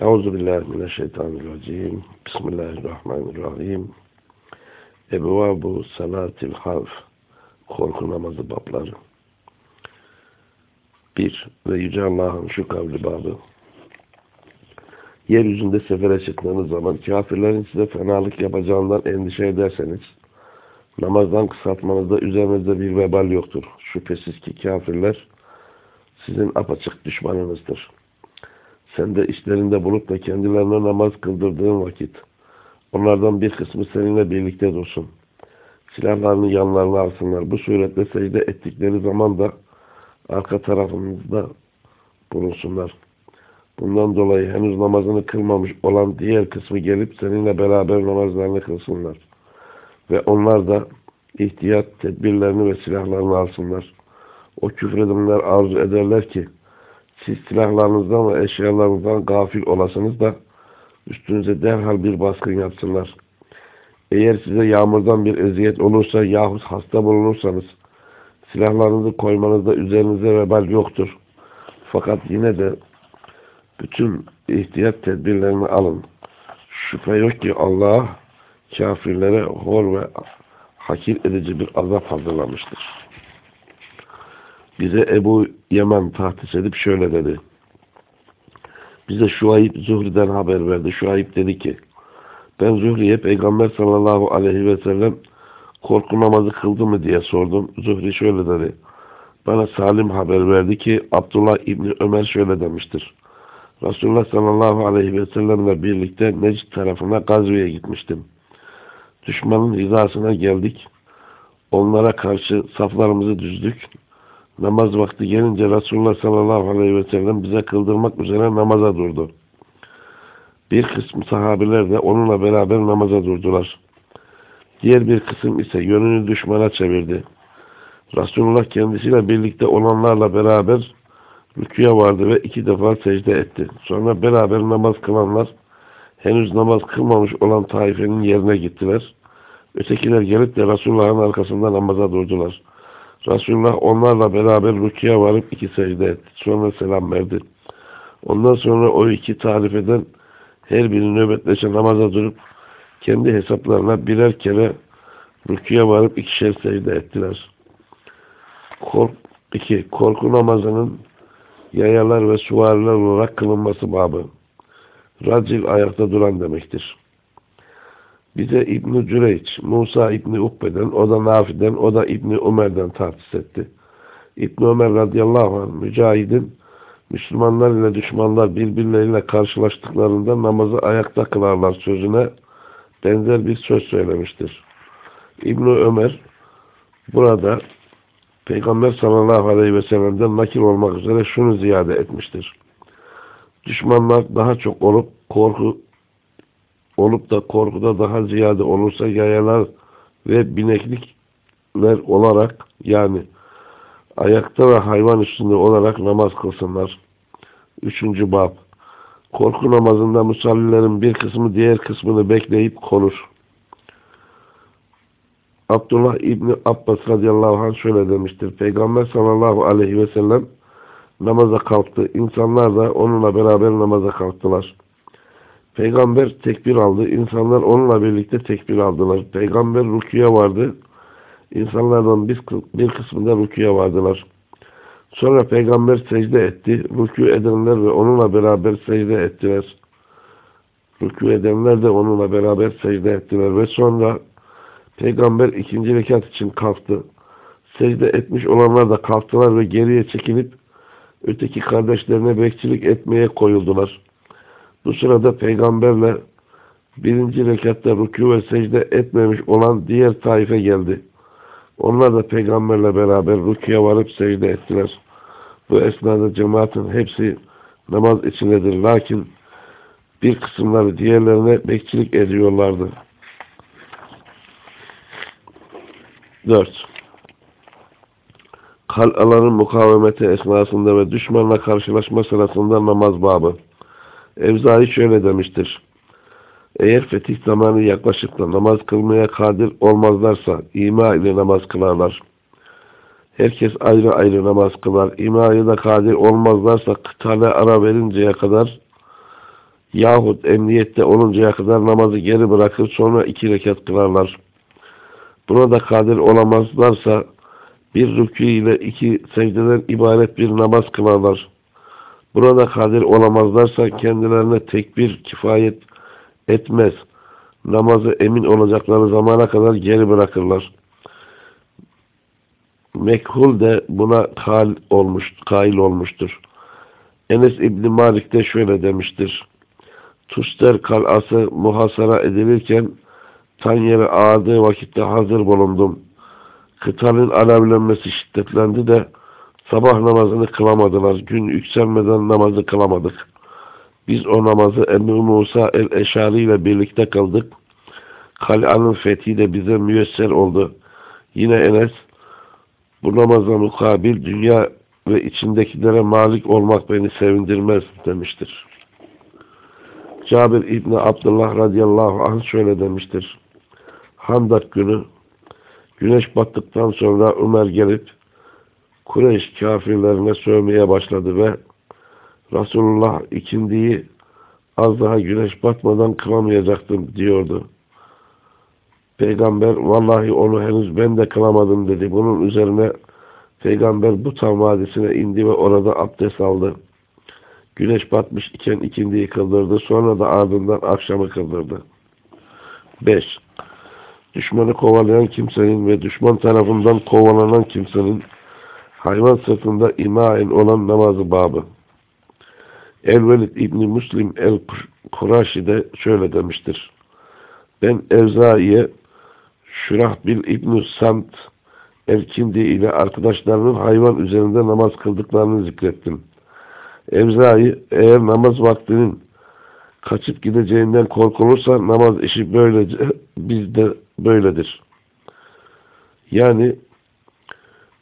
Euzu billahi mineşşeytanirracim. Bismillahirrahmanirrahim. Ebuvabu salatil havf. Korku namazı babları. Bir ve Yüce Allah'ın şu kavli babı. Yeryüzünde sefere çıktığınız zaman kafirlerin size fenalık yapacağından endişe ederseniz namazdan kısaltmanızda üzerinizde bir vebal yoktur. Şüphesiz ki kafirler sizin apaçık düşmanınızdır. Sen de işlerinde bulup da kendilerine namaz kıldırdığın vakit onlardan bir kısmı seninle birlikte dursun. Silahlarını yanlarına alsınlar. Bu suretle secde ettikleri zaman da arka tarafımızda bulunsunlar. Bundan dolayı henüz namazını kılmamış olan diğer kısmı gelip seninle beraber namazlarını kılsınlar. Ve onlar da ihtiyat tedbirlerini ve silahlarını alsınlar. O küfredenler arzu ederler ki siz silahlarınızdan ve eşyalarınızdan gafil olasınız da üstünüze derhal bir baskın yapsınlar. Eğer size yağmurdan bir eziyet olursa yahut hasta bulunursanız silahlarınızı koymanızda üzerinize vebal yoktur. Fakat yine de bütün ihtiyat tedbirlerini alın. Şüphe yok ki Allah kafirlere hor ve hakir edici bir azap hazırlamıştır. Bize Ebu Yemen tahtis edip şöyle dedi. Bize Şuayb Zuhri'den haber verdi. Şuayb dedi ki ben Zuhri'ye Peygamber sallallahu aleyhi ve sellem korku namazı kıldı mı diye sordum. Zuhri şöyle dedi. Bana Salim haber verdi ki Abdullah İbni Ömer şöyle demiştir. Resulullah sallallahu aleyhi ve sellemle birlikte Necd tarafına gazveye gitmiştim. Düşmanın hizasına geldik. Onlara karşı saflarımızı düzdük. Namaz vakti gelince Resulullah sallallahu aleyhi ve sellem bize kıldırmak üzere namaza durdu. Bir kısım sahabiler de onunla beraber namaza durdular. Diğer bir kısım ise yönünü düşmana çevirdi. Resulullah kendisiyle birlikte olanlarla beraber rüküye vardı ve iki defa secde etti. Sonra beraber namaz kılanlar henüz namaz kılmamış olan taifenin yerine gittiler. Ötekiler gelip de Resulullah'ın arkasında namaza durdular. Resulullah onlarla beraber rüküye varıp iki secde etti. Sonra selam verdi. Ondan sonra o iki tarif eden her biri nöbetleşe namaza durup kendi hesaplarına birer kere rüküye varıp ikişer secde ettiler. Kork, iki, korku namazının yayalar ve suvariler olarak kılınması babı. Racil ayakta duran demektir. Bize İbn-i Cüreyç, Musa İbni Ukbe'den, o da Nafi'den, o da İbni Ömer'den tahsis etti. İbni Ömer radıyallahu anh, Mücahid'in Müslümanlar ile düşmanlar birbirleriyle karşılaştıklarında namazı ayakta kılarlar sözüne benzer bir söz söylemiştir. İbn Ömer burada Peygamber sallallahu aleyhi ve sellem'den nakil olmak üzere şunu ziyade etmiştir. Düşmanlar daha çok olup korku olup da korkuda daha ziyade olursa yayalar ve bineklikler olarak yani ayakta ve hayvan üstünde olarak namaz kılsınlar. Üçüncü bab. Korku namazında musallilerin bir kısmı diğer kısmını bekleyip konur. Abdullah İbni Abbas radıyallahu anh şöyle demiştir. Peygamber sallallahu aleyhi ve sellem namaza kalktı. İnsanlar da onunla beraber namaza kalktılar. Peygamber tekbir aldı. İnsanlar onunla birlikte tekbir aldılar. Peygamber rüküye vardı. İnsanlardan bir, bir kısmında rüküye vardılar. Sonra peygamber secde etti. Rükû edenler ve onunla beraber secde ettiler. Rükû edenler de onunla beraber secde ettiler. Ve sonra peygamber ikinci rekat için kalktı. Secde etmiş olanlar da kalktılar ve geriye çekilip öteki kardeşlerine bekçilik etmeye koyuldular. Bu sırada peygamberle birinci rekatta rükû ve secde etmemiş olan diğer taife geldi. Onlar da peygamberle beraber rüküye varıp secde ettiler. Bu esnada cemaatin hepsi namaz içindedir. Lakin bir kısımları diğerlerine bekçilik ediyorlardı. 4. Kal'aların mukavemeti esnasında ve düşmanla karşılaşma sırasında namaz babı. Evzai şöyle demiştir. Eğer fetih zamanı yaklaşıp da namaz kılmaya kadir olmazlarsa ima ile namaz kılarlar. Herkes ayrı ayrı namaz kılar. İmaya da kadir olmazlarsa kıtale ara verinceye kadar Yahut emniyette oluncaya kadar namazı geri bırakır sonra iki rekat kılarlar. Buna da kadir olamazlarsa bir rükû ile iki secdeden ibaret bir namaz kılarlar. Burada kadir olamazlarsa kendilerine tekbir kifayet etmez. Namazı emin olacakları zamana kadar geri bırakırlar. Mekhul de buna kal olmuş, kail olmuştur. Enes İbni Malik de şöyle demiştir. Tuster kalası muhasara edilirken tan yere ağırdığı vakitte hazır bulundum. Kıtanın alevlenmesi şiddetlendi de sabah namazını kılamadılar. Gün yükselmeden namazı kılamadık. Biz o namazı Emir Musa el-Eşari ile birlikte kıldık. Kal'anın fethi de bize müyesser oldu. Yine Enes bu namaza mukabil dünya ve içindekilere malik olmak beni sevindirmez demiştir. Cabir İbni Abdullah radıyallahu anh şöyle demiştir. Handak günü güneş battıktan sonra Ömer gelip Kureyş kafirlerine sövmeye başladı ve Resulullah ikindiyi az daha güneş batmadan kılamayacaktım diyordu. Peygamber vallahi onu henüz ben de kılamadım dedi. Bunun üzerine Peygamber bu tam vadisine indi ve orada abdest aldı. Güneş batmış iken ikindiyi kıldırdı. Sonra da ardından akşamı kıldırdı. 5. Düşmanı kovalayan kimsenin ve düşman tarafından kovalanan kimsenin hayvan sırtında imaen olan namazı babı. El-Velid İbni Müslim El-Kuraşi de şöyle demiştir. Ben Evzai'ye Şurahbil İbni Samt El-Kindi ile arkadaşlarının hayvan üzerinde namaz kıldıklarını zikrettim. Evzai eğer namaz vaktinin kaçıp gideceğinden korkulursa namaz işi böylece bizde böyledir. Yani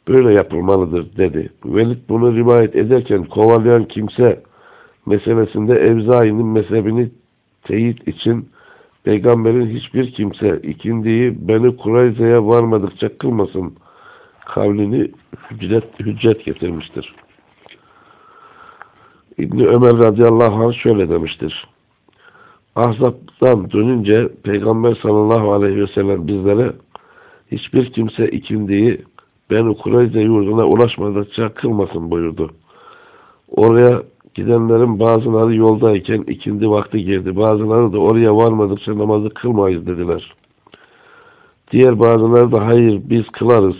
böyle yapılmalıdır dedi. Velid bunu rivayet ederken kovalayan kimse meselesinde Evzai'nin mezhebini teyit için Peygamberin hiçbir kimse ikindiyi beni Kureyze'ye varmadıkça kılmasın kavlini hüccet, hüccet getirmiştir. İbni Ömer radıyallahu anh şöyle demiştir. Ahzab'dan dönünce Peygamber sallallahu aleyhi ve sellem bizlere hiçbir kimse ikindiyi ben Kureyze yurduna ulaşmadıkça kılmasın buyurdu. Oraya gidenlerin bazıları yoldayken ikindi vakti girdi. Bazıları da oraya varmadıkça namazı kılmayız dediler. Diğer bazıları da hayır biz kılarız.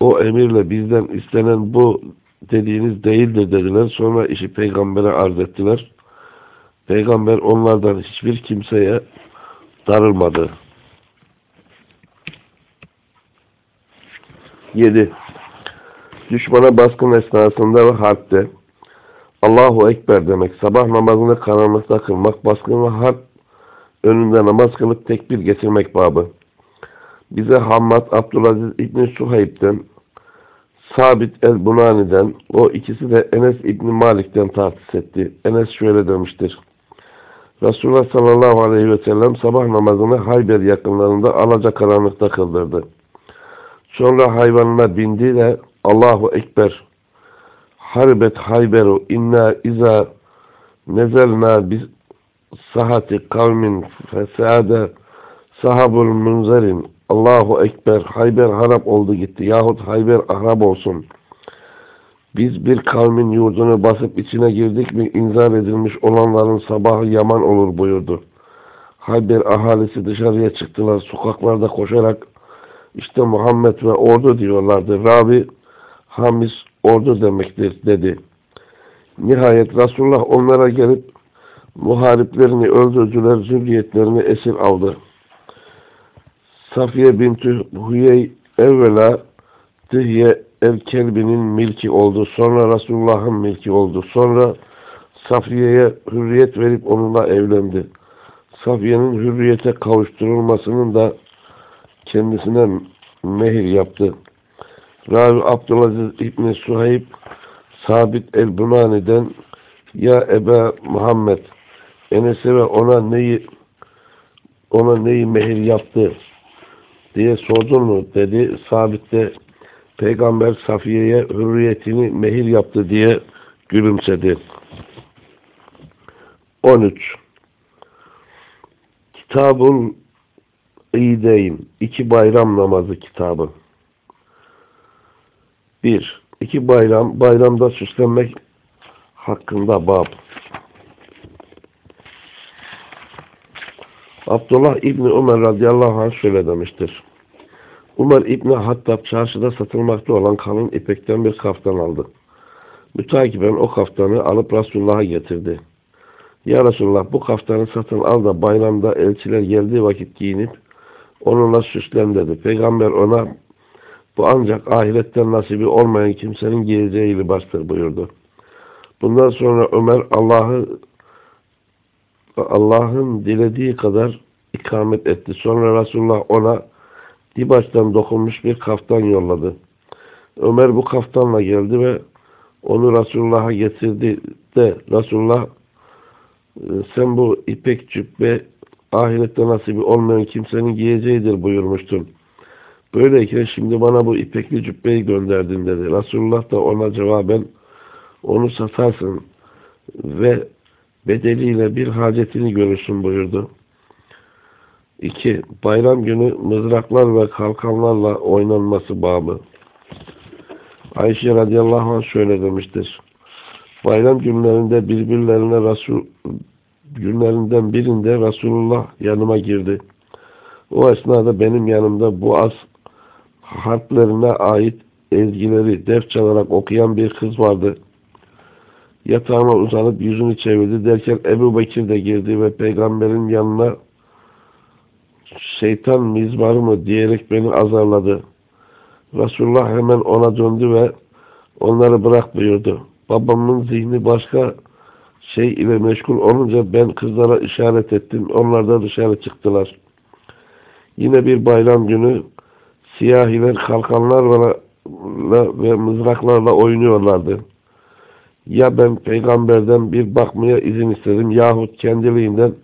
O emirle bizden istenen bu dediğiniz değildir dediler. Sonra işi peygambere arz ettiler. Peygamber onlardan hiçbir kimseye darılmadı. 7. Düşmana baskın esnasında ve harpte Allahu Ekber demek, sabah namazını karanlıkta kılmak, baskın ve harp önünde namaz kılıp tekbir getirmek babı. Bize Hammad Abdülaziz İbni Suhayb'den Sabit el-Bunani'den o ikisi de Enes İbni Malik'ten tahsis etti. Enes şöyle demiştir. Resulullah sallallahu aleyhi ve sellem sabah namazını Hayber yakınlarında alaca karanlıkta kıldırdı. Sonra hayvanına bindi de Allahu Ekber Harbet Hayberu inna iza nezelna bis sahati kavmin fesade sahabul munzerin Allahu Ekber Hayber harap oldu gitti yahut Hayber ahrap olsun. Biz bir kavmin yurdunu basıp içine girdik mi inzar edilmiş olanların sabahı yaman olur buyurdu. Hayber ahalisi dışarıya çıktılar sokaklarda koşarak işte Muhammed ve ordu diyorlardı. Rabi Hamis ordu demektir dedi. Nihayet Resulullah onlara gelip muhariplerini öldürdüler, zürriyetlerini esir aldı. Safiye bintü Huyey evvela Dihye el-Kelbi'nin milki oldu. Sonra Resulullah'ın milki oldu. Sonra Safiye'ye hürriyet verip onunla evlendi. Safiye'nin hürriyete kavuşturulmasının da kendisine mehir yaptı. Ravi Abdülaziz İbni Suhayb Sabit el-Bunani'den ya Ebe Muhammed Enes'e ve ona neyi ona neyi mehir yaptı diye sordun mu dedi. Sabit de Peygamber Safiye'ye hürriyetini mehir yaptı diye gülümsedi. 13 Kitabul İdeyn iki bayram namazı kitabı 1. İki bayram, bayramda süslenmek hakkında bab. Abdullah İbni Ömer radıyallahu anh şöyle demiştir. Ömer İbni Hattab çarşıda satılmakta olan kalın ipekten bir kaftan aldı. Mütakiben o kaftanı alıp Resulullah'a getirdi. Ya Resulullah bu kaftanı satın al da bayramda elçiler geldiği vakit giyinip onunla süslen dedi. Peygamber ona bu ancak ahiretten nasibi olmayan kimsenin giyeceği libastır buyurdu. Bundan sonra Ömer Allah'ı Allah'ın dilediği kadar ikamet etti. Sonra Resulullah ona dibaçtan dokunmuş bir kaftan yolladı. Ömer bu kaftanla geldi ve onu Resulullah'a getirdi de Resulullah e, sen bu ipek cübbe ahirette nasibi olmayan kimsenin giyeceğidir buyurmuştun. Böyleyken şimdi bana bu ipekli cübbeyi gönderdin dedi. Resulullah da ona cevaben onu satarsın ve bedeliyle bir hacetini görürsün buyurdu. 2. Bayram günü mızraklar ve kalkanlarla oynanması babı. Ayşe radıyallahu anh şöyle demiştir. Bayram günlerinde birbirlerine Resul günlerinden birinde Resulullah yanıma girdi. O esnada benim yanımda bu az harplerine ait ezgileri def çalarak okuyan bir kız vardı. Yatağına uzanıp yüzünü çevirdi derken Ebu Bekir de girdi ve peygamberin yanına şeytan mizmar mı diyerek beni azarladı. Resulullah hemen ona döndü ve onları bırak buyurdu. Babamın zihni başka şey ile meşgul olunca ben kızlara işaret ettim. Onlar da dışarı çıktılar. Yine bir bayram günü siyahiler kalkanlarla ve mızraklarla oynuyorlardı. Ya ben peygamberden bir bakmaya izin istedim yahut kendiliğinden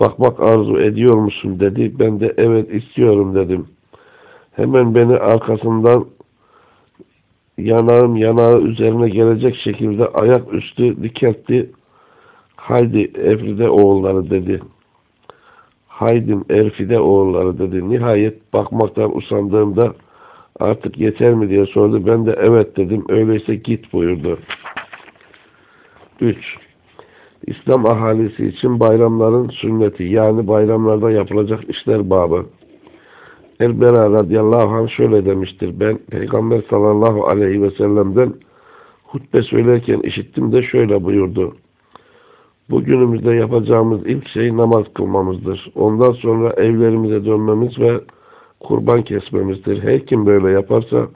bakmak arzu ediyor musun dedi. Ben de evet istiyorum dedim. Hemen beni arkasından yanağım yanağı üzerine gelecek şekilde ayak üstü dikertti. Haydi Efride oğulları dedi. Haydim Erfide oğulları dedi. Nihayet bakmaktan usandığımda artık yeter mi diye sordu. Ben de evet dedim. Öyleyse git buyurdu. 3. İslam ahalisi için bayramların sünneti yani bayramlarda yapılacak işler babı. Elbera radıyallahu anh şöyle demiştir. Ben Peygamber sallallahu aleyhi ve sellem'den hutbe söylerken işittim de şöyle buyurdu. Bugünümüzde yapacağımız ilk şey namaz kılmamızdır. Ondan sonra evlerimize dönmemiz ve kurban kesmemizdir. Her kim böyle yaparsa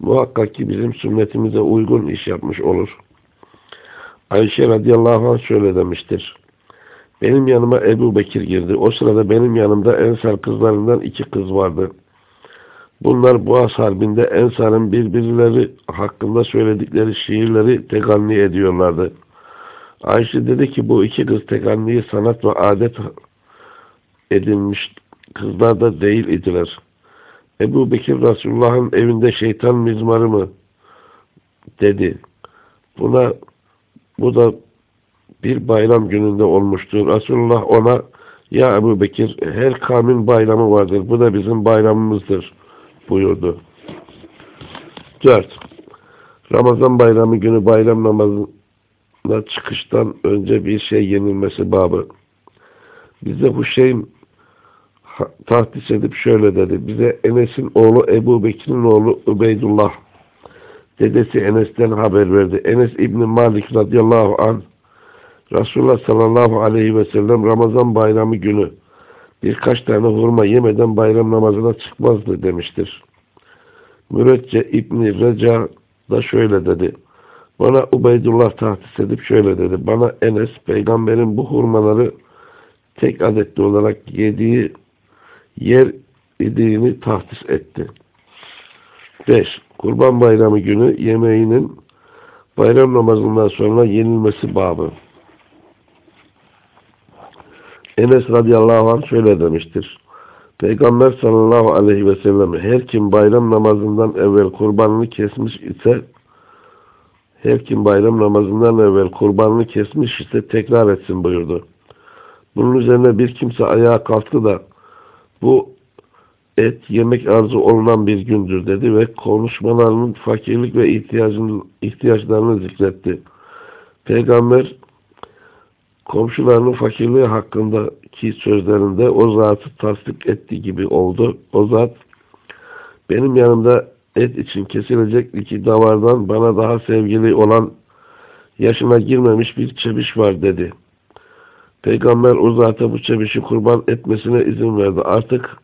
muhakkak ki bizim sünnetimize uygun iş yapmış olur. Ayşe radıyallahu anh şöyle demiştir. Benim yanıma Ebu Bekir girdi. O sırada benim yanımda Ensar kızlarından iki kız vardı. Bunlar Boğaz Harbi'nde Ensar'ın birbirleri hakkında söyledikleri şiirleri teganni ediyorlardı. Ayşe dedi ki bu iki kız teganniyi sanat ve adet edinmiş kızlar da değil idiler. Ebu Bekir Resulullah'ın evinde şeytan mizmarı mı? dedi. Buna bu da bir bayram gününde olmuştur. Resulullah ona ya Ebu Bekir her kavmin bayramı vardır. Bu da bizim bayramımızdır buyurdu. 4. Ramazan bayramı günü bayram namazına çıkıştan önce bir şey yenilmesi babı. Bize bu şey tahdis edip şöyle dedi. Bize Enes'in oğlu Ebu Bekir'in oğlu Übeydullah dedesi Enes'ten haber verdi. Enes İbni Malik radıyallahu anh Resulullah sallallahu aleyhi ve sellem Ramazan bayramı günü birkaç tane hurma yemeden bayram namazına çıkmazdı demiştir. Mürecce İbni Reca da şöyle dedi. Bana Ubeydullah tahsis edip şöyle dedi. Bana Enes peygamberin bu hurmaları tek adetli olarak yediği yer idiğini tahsis etti. 5. Kurban bayramı günü yemeğinin bayram namazından sonra yenilmesi babı. Enes radıyallahu anh şöyle demiştir. Peygamber sallallahu aleyhi ve sellem her kim bayram namazından evvel kurbanını kesmiş ise Her kim bayram namazından evvel kurbanını kesmiş ise tekrar etsin buyurdu. Bunun üzerine bir kimse ayağa kalktı da bu et yemek arzu olunan bir gündür dedi ve konuşmalarının fakirlik ve ihtiyacın, ihtiyaçlarını zikretti. Peygamber komşularının fakirliği hakkındaki sözlerinde o zatı tasdik ettiği gibi oldu. O zat benim yanımda et için kesilecek iki davardan bana daha sevgili olan yaşına girmemiş bir çebiş var dedi. Peygamber o zata bu çebişi kurban etmesine izin verdi. Artık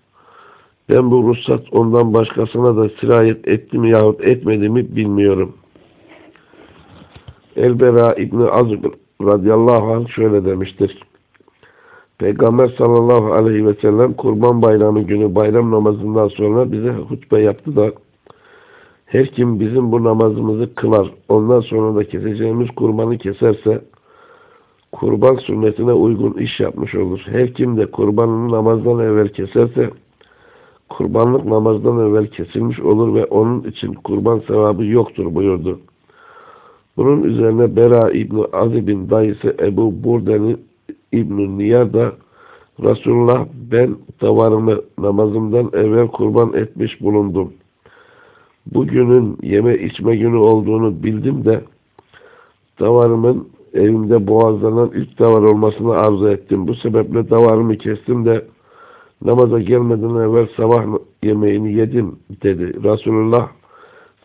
ben bu ruhsat ondan başkasına da sirayet etti mi yahut etmedi mi bilmiyorum. Elbera İbni Azib radıyallahu anh şöyle demiştir. Peygamber sallallahu aleyhi ve sellem kurban bayramı günü bayram namazından sonra bize hutbe yaptı da her kim bizim bu namazımızı kılar ondan sonra da keseceğimiz kurbanı keserse kurban sünnetine uygun iş yapmış olur. Her kim de kurbanını namazdan evvel keserse kurbanlık namazdan evvel kesilmiş olur ve onun için kurban sevabı yoktur buyurdu. Bunun üzerine Bera İbni Azib'in dayısı Ebu Burden'in İbn-i Niyar da Resulullah ben davarımı namazımdan evvel kurban etmiş bulundum. Bugünün yeme içme günü olduğunu bildim de davarımın evimde boğazlanan ilk davar olmasını arzu ettim. Bu sebeple davarımı kestim de namaza gelmeden evvel sabah yemeğini yedim dedi. Resulullah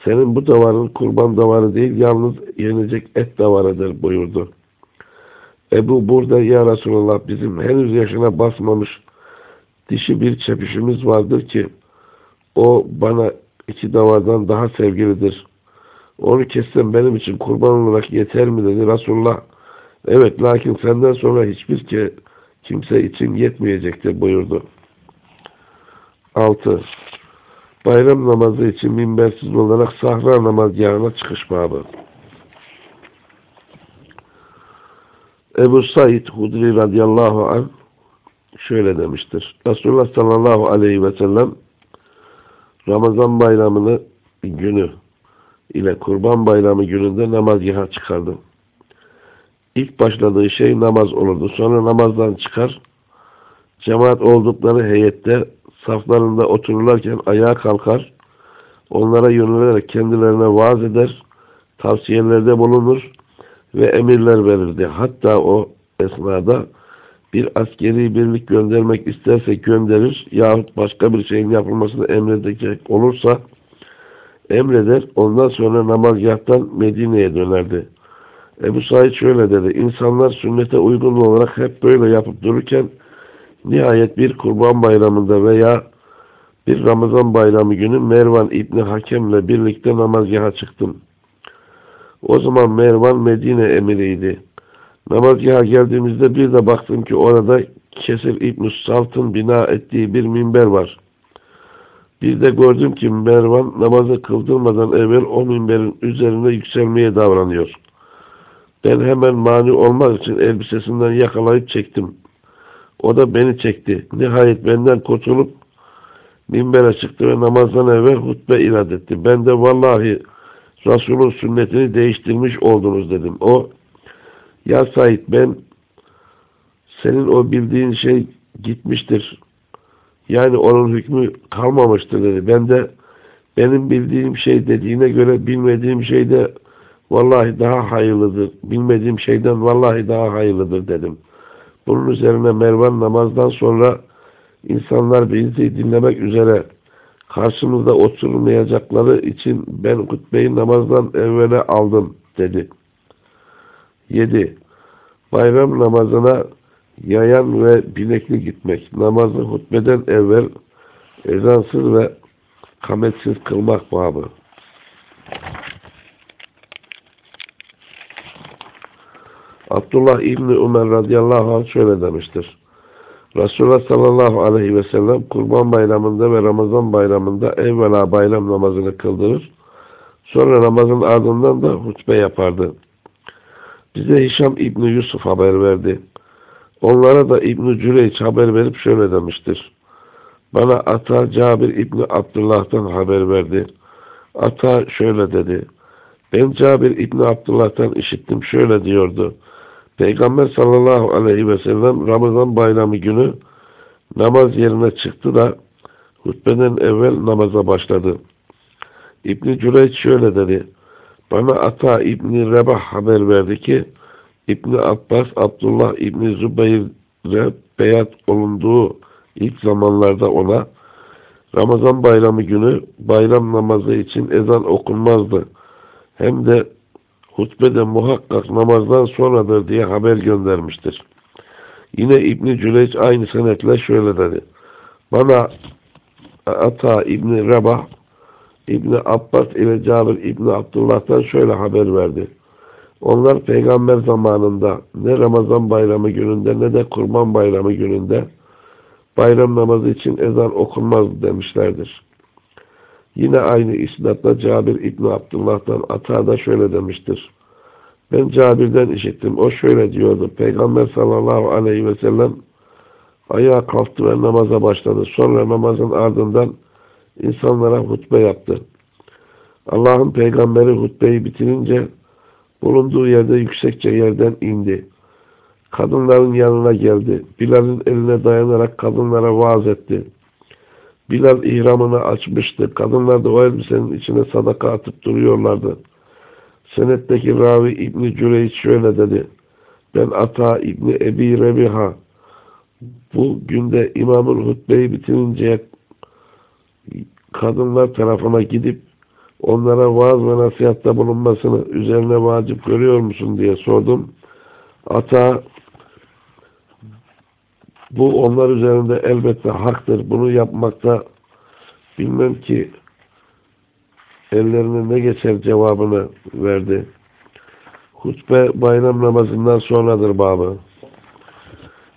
senin bu davarın kurban davarı değil yalnız yenecek et davarıdır buyurdu. Ebu burada ya Resulullah bizim henüz yaşına basmamış dişi bir çepişimiz vardır ki o bana iki davardan daha sevgilidir. Onu kessem benim için kurban olarak yeter mi dedi Resulullah. Evet lakin senden sonra hiçbir ke kimse için yetmeyecektir buyurdu. 6. Bayram namazı için minbersiz olarak sahra namazgahına çıkış babı. Ebu Said Hudri radıyallahu anh şöyle demiştir. Resulullah sallallahu aleyhi ve sellem Ramazan bayramını günü ile kurban bayramı gününde namazgaha çıkardı. İlk başladığı şey namaz olurdu. Sonra namazdan çıkar, cemaat oldukları heyette saflarında otururlarken ayağa kalkar, onlara yönelerek kendilerine vaaz eder, tavsiyelerde bulunur ve emirler verirdi. Hatta o esnada bir askeri birlik göndermek isterse gönderir yahut başka bir şeyin yapılmasını emredecek olursa emreder. Ondan sonra namazgahtan Medine'ye dönerdi. Ebu Said şöyle dedi. İnsanlar sünnete uygun olarak hep böyle yapıp dururken nihayet bir kurban bayramında veya bir Ramazan bayramı günü Mervan İbni Hakem'le birlikte namazgaha çıktım. O zaman Mervan Medine emiriydi. Namazgaha geldiğimizde bir de baktım ki orada Kesir İbn Salt'ın bina ettiği bir minber var. Bir de gördüm ki Mervan namazı kıldırmadan evvel o minberin üzerine yükselmeye davranıyor. Ben hemen mani olmak için elbisesinden yakalayıp çektim. O da beni çekti. Nihayet benden kurtulup minbere çıktı ve namazdan evvel hutbe irad etti. Ben de vallahi Resul'ün sünnetini değiştirmiş oldunuz dedim. O ya Said ben senin o bildiğin şey gitmiştir. Yani onun hükmü kalmamıştır dedi. Ben de benim bildiğim şey dediğine göre bilmediğim şey de vallahi daha hayırlıdır. Bilmediğim şeyden vallahi daha hayırlıdır dedim. Bunun üzerine Mervan namazdan sonra insanlar bizi dinlemek üzere karşımızda oturmayacakları için ben hutbeyi namazdan evvele aldım dedi. 7. Bayram namazına yayan ve binekli gitmek. Namazı hutbeden evvel ezansız ve kametsiz kılmak babı. Abdullah İbni Ömer radıyallahu anh şöyle demiştir. Resulullah sallallahu aleyhi ve sellem kurban bayramında ve Ramazan bayramında evvela bayram namazını kıldırır. Sonra namazın ardından da hutbe yapardı. Bize Hişam İbni Yusuf haber verdi. Onlara da İbni Cüreyç haber verip şöyle demiştir. Bana Ata Cabir İbni Abdullah'tan haber verdi. Ata şöyle dedi. Ben Cabir İbni Abdullah'tan işittim şöyle diyordu. Peygamber sallallahu aleyhi ve sellem Ramazan bayramı günü namaz yerine çıktı da hutbeden evvel namaza başladı. İbni Cüreyç şöyle dedi. Bana Ata İbni Rebah haber verdi ki İbni Abbas Abdullah İbni Zübeyir'e beyat olunduğu ilk zamanlarda ona Ramazan bayramı günü bayram namazı için ezan okunmazdı. Hem de hutbede muhakkak namazdan sonradır diye haber göndermiştir. Yine İbni Cüleyç aynı senetle şöyle dedi. Bana Ata İbni Rebah İbni Abbas ile Cabir İbni Abdullah'tan şöyle haber verdi. Onlar peygamber zamanında ne Ramazan bayramı gününde ne de kurban bayramı gününde bayram namazı için ezan okunmaz demişlerdir. Yine aynı isnatla Cabir İbni Abdullah'tan Ata da şöyle demiştir. Ben Cabir'den işittim. O şöyle diyordu. Peygamber sallallahu aleyhi ve sellem ayağa kalktı ve namaza başladı. Sonra namazın ardından insanlara hutbe yaptı. Allah'ın peygamberi hutbeyi bitirince bulunduğu yerde yüksekçe yerden indi. Kadınların yanına geldi. Bilal'in eline dayanarak kadınlara vaaz etti. Bilal ihramını açmıştı. Kadınlar da o elbisenin içine sadaka atıp duruyorlardı. Senetteki ravi İbni Cüreyç şöyle dedi. Ben Ata İbni Ebi Rebiha bu günde imamın hutbeyi bitirince kadınlar tarafına gidip onlara vaaz ve nasihatta bulunmasını üzerine vacip görüyor musun diye sordum. Ata bu onlar üzerinde elbette haktır. Bunu yapmakta bilmem ki ellerine ne geçer cevabını verdi. Hutbe bayram namazından sonradır babı.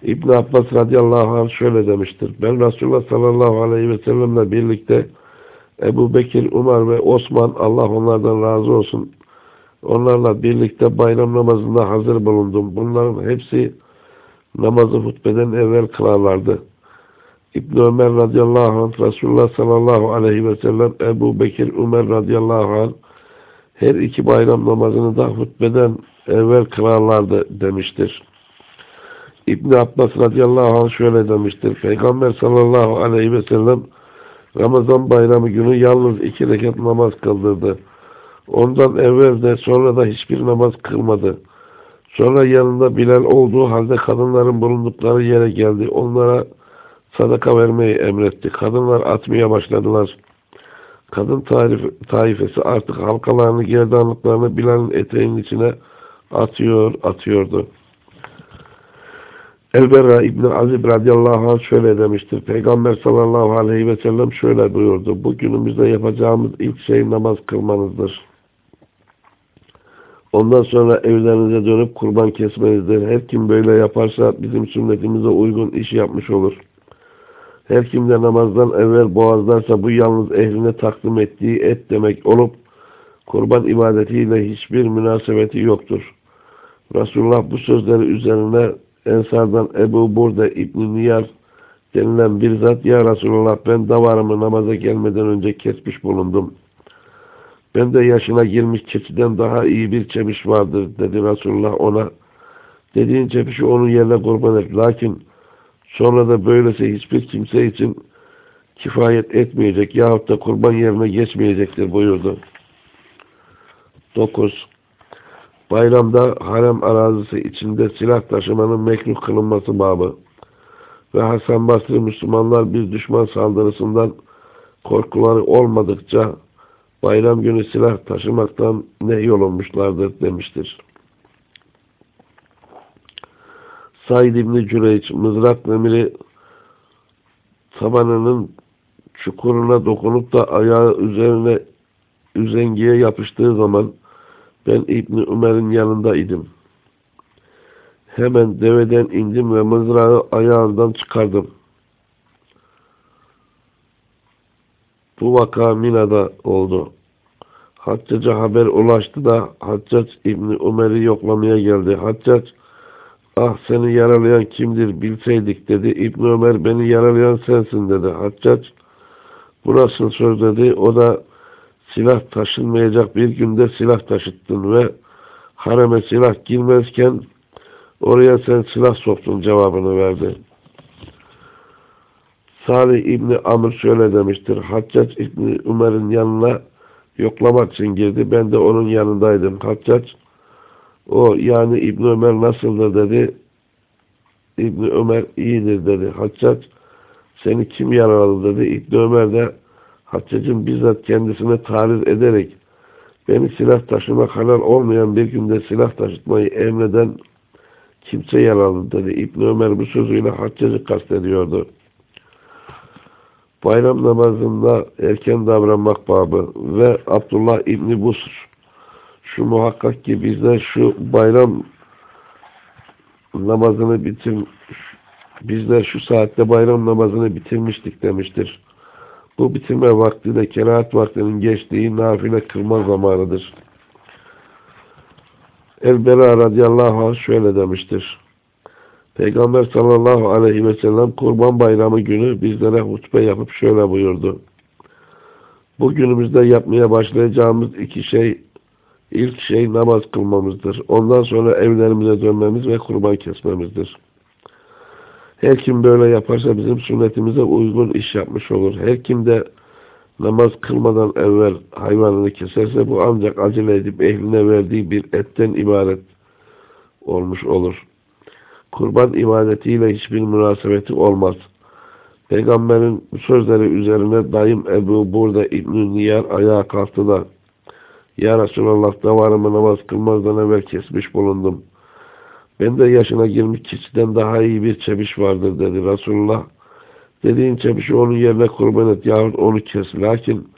İbn Abbas radıyallahu anh şöyle demiştir. Ben Resulullah sallallahu aleyhi ve sellemle birlikte Ebu Bekir, Umar ve Osman Allah onlardan razı olsun. Onlarla birlikte bayram namazında hazır bulundum. Bunların hepsi namazı hutbeden evvel kılarlardı. İbn Ömer radıyallahu anh Resulullah sallallahu aleyhi ve sellem Ebu Bekir Ömer radıyallahu anh her iki bayram namazını da hutbeden evvel kılarlardı demiştir. İbn Abbas radıyallahu anh şöyle demiştir. Peygamber sallallahu aleyhi ve sellem Ramazan bayramı günü yalnız iki rekat namaz kıldırdı. Ondan evvel de sonra da hiçbir namaz kılmadı. Sonra yanında Bilal olduğu halde kadınların bulundukları yere geldi. Onlara sadaka vermeyi emretti. Kadınlar atmaya başladılar. Kadın tarif, taifesi artık halkalarını, gerdanlıklarını Bilal'in eteğinin içine atıyor, atıyordu. Elberra İbni Azib radıyallahu anh şöyle demiştir. Peygamber sallallahu aleyhi ve sellem şöyle buyurdu. Bu günümüzde yapacağımız ilk şey namaz kılmanızdır. Ondan sonra evlerinize dönüp kurban kesmenizdir. Her kim böyle yaparsa bizim sünnetimize uygun iş yapmış olur. Her kim de namazdan evvel boğazlarsa bu yalnız ehline takdim ettiği et demek olup kurban ibadetiyle hiçbir münasebeti yoktur. Resulullah bu sözleri üzerine Ensardan Ebu Burda İbn-i Niyar denilen bir zat ya Resulullah ben davarımı namaza gelmeden önce kesmiş bulundum. Ben de yaşına girmiş keçiden daha iyi bir çemiş vardır dedi Resulullah ona. Dediğin çepişi onun yerine kurban et. Lakin sonra da böylese hiçbir kimse için kifayet etmeyecek yahut da kurban yerine geçmeyecektir buyurdu. 9. Bayramda harem arazisi içinde silah taşımanın mekruh kılınması babı ve Hasan Basri Müslümanlar bir düşman saldırısından korkuları olmadıkça bayram günü silah taşımaktan nehyolunmuşlardır demiştir. Said İbni Cüreyç mızrak nemiri tabanının çukuruna dokunup da ayağı üzerine üzengiye yapıştığı zaman ben İbni Ömer'in yanındaydım. Hemen deveden indim ve mızrağı ayağından çıkardım. Bu vaka Mina'da oldu. Haccac'a haber ulaştı da Haccac İbni Ömer'i yoklamaya geldi. Haccac ah seni yaralayan kimdir bilseydik dedi. İbni Ömer beni yaralayan sensin dedi. Haccac bu nasıl söz dedi. O da silah taşınmayacak bir günde silah taşıttın ve hareme silah girmezken oraya sen silah soktun cevabını verdi. Salih İbni Amr şöyle demiştir. Haccac İbni Ömer'in yanına yoklamak için girdi. Ben de onun yanındaydım. Haccac o yani İbni Ömer nasıldır dedi. İbni Ömer iyidir dedi. Haccac seni kim yaraladı dedi. İbni Ömer de Haccac'ın bizzat kendisine tarif ederek beni silah taşımak halal olmayan bir günde silah taşıtmayı emreden kimse yaraladı dedi. İbni Ömer bu sözüyle Haccac'ı kastediyordu. Bayram namazında erken davranmak babı ve Abdullah İbni Busr şu muhakkak ki bizler şu bayram namazını bitir bizler şu saatte bayram namazını bitirmiştik demiştir. Bu bitirme vakti de kerahat vaktinin geçtiği nafile kılma zamanıdır. El-Bera radıyallahu anh şöyle demiştir. Peygamber sallallahu aleyhi ve sellem kurban bayramı günü bizlere hutbe yapıp şöyle buyurdu. Bu günümüzde yapmaya başlayacağımız iki şey, ilk şey namaz kılmamızdır. Ondan sonra evlerimize dönmemiz ve kurban kesmemizdir. Her kim böyle yaparsa bizim sünnetimize uygun iş yapmış olur. Her kim de namaz kılmadan evvel hayvanını keserse bu ancak acele edip ehline verdiği bir etten ibaret olmuş olur. Kurban ibadetiyle hiçbir münasebeti olmaz. Peygamberin sözleri üzerine dayım Ebu Burda İbn-i Niyar ayağa kalktı da Ya Resulallah davarımı namaz kılmazdan evvel kesmiş bulundum. Ben de yaşına girmiş kişiden daha iyi bir çebiş vardır dedi Resulullah. Dediğin çebişi onun yerine kurban et yahut onu kes. Lakin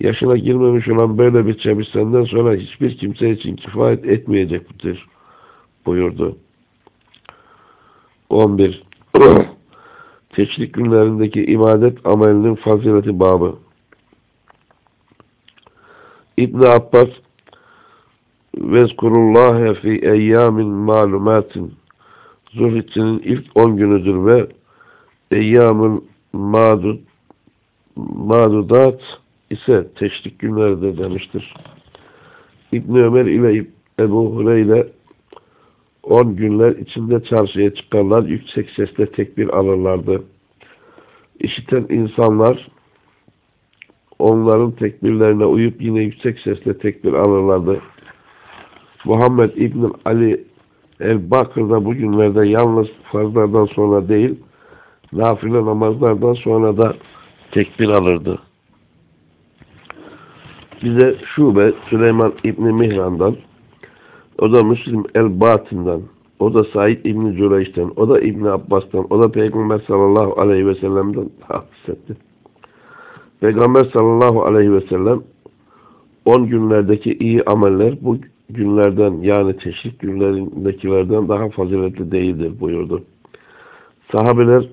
yaşına girmemiş olan böyle bir çebiş senden sonra hiçbir kimse için kifayet etmeyecektir buyurdu. 11. Teşrik günlerindeki ibadet amelinin fazileti babı. İbn Abbas Vezkurullâhe fi eyyamin malumatin Zulhicce'nin ilk 10 günüdür ve eyyamın madud madudat ise teşrik günleridir demiştir. İbn Ömer ile Ebu Hureyre 10 günler içinde çarşıya çıkarlar, yüksek sesle tekbir alırlardı. İşiten insanlar onların tekbirlerine uyup yine yüksek sesle tekbir alırlardı. Muhammed İbn Ali el-Bakır da bu günlerde yalnız farzlardan sonra değil, nafile namazlardan sonra da tekbir alırdı. Bize Şube Süleyman İbni Mihran'dan o da Müslim el-Batin'den, o da Said İbni Cüreyş'ten, o da İbni Abbas'tan, o da Peygamber sallallahu aleyhi ve sellem'den hadis etti. Peygamber sallallahu aleyhi ve sellem 10 günlerdeki iyi ameller bu günlerden yani teşrik günlerindekilerden daha faziletli değildir buyurdu. Sahabeler